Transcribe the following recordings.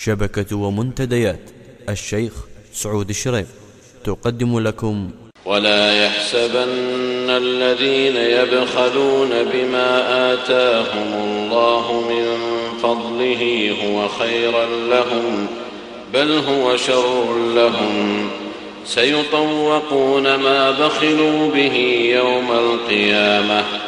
شبكة ومنتديات. الشيخ سعود الشريف تقدم لكم. ولا يحسبن الذين يبخلون بما آتاهم الله من فضله هو خيرا لهم بل هو شر لهم. سيطوقون ما بخلوا به يوم القيامة.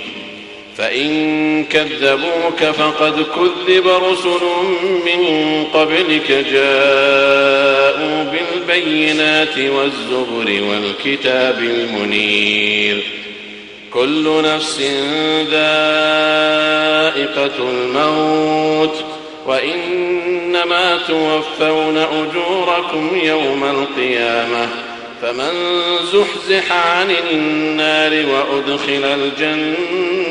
فإن كذبوك فقد كذب رسل من قبلك جاءوا بالبينات والزبر والكتاب المنير. كل نفس ذائقة الموت وإنما توفون أجوركم يوم القيامة. فمن زحزح عن النار وأدخل الجنة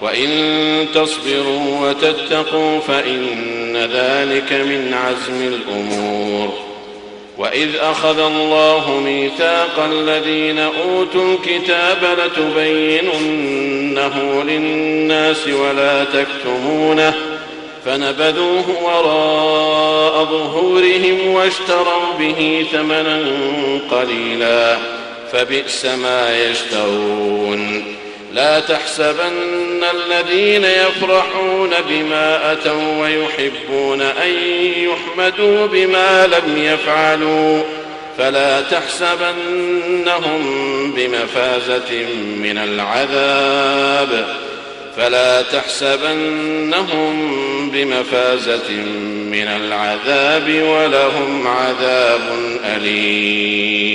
وإن تصبروا وتتقوا فإن ذلك من عزم الأمور. وإذ أخذ الله ميثاق الذين أوتوا الكتاب لتبيننه للناس ولا تكتمونه فنبذوه وراء ظهورهم واشتروا به ثمنا قليلا فبئس ما يشترون. لا تحسبن الذين يفرحون بما أتوا ويحبون أن يحمدوا بما لم يفعلوا فلا تحسبنهم بمفازة من العذاب فلا تحسبنهم بمفازة من العذاب ولهم عذاب أليم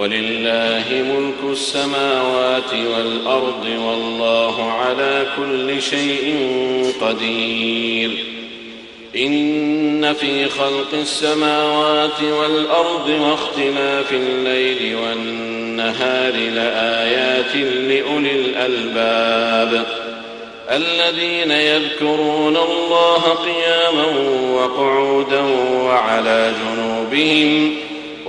ولله ملك السماوات والأرض والله على كل شيء قدير. إن في خلق السماوات والأرض واختلاف الليل والنهار لآيات لأولي الألباب. الذين يذكرون الله قياما وقعودا وعلى جنوبهم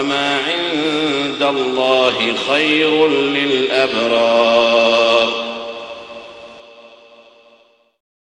وما عند الله خير للأبرار.